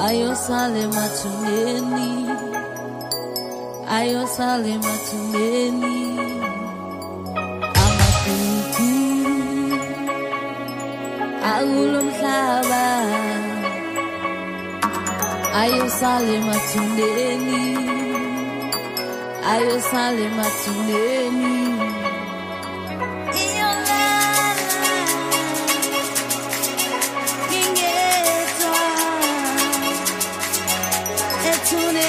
Ayo ayosale matumeni ayosale matumeni amasuku akulomhlaba ayosale matumeni ayosale matumeni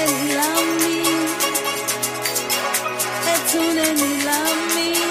and you love me. That's when and love me.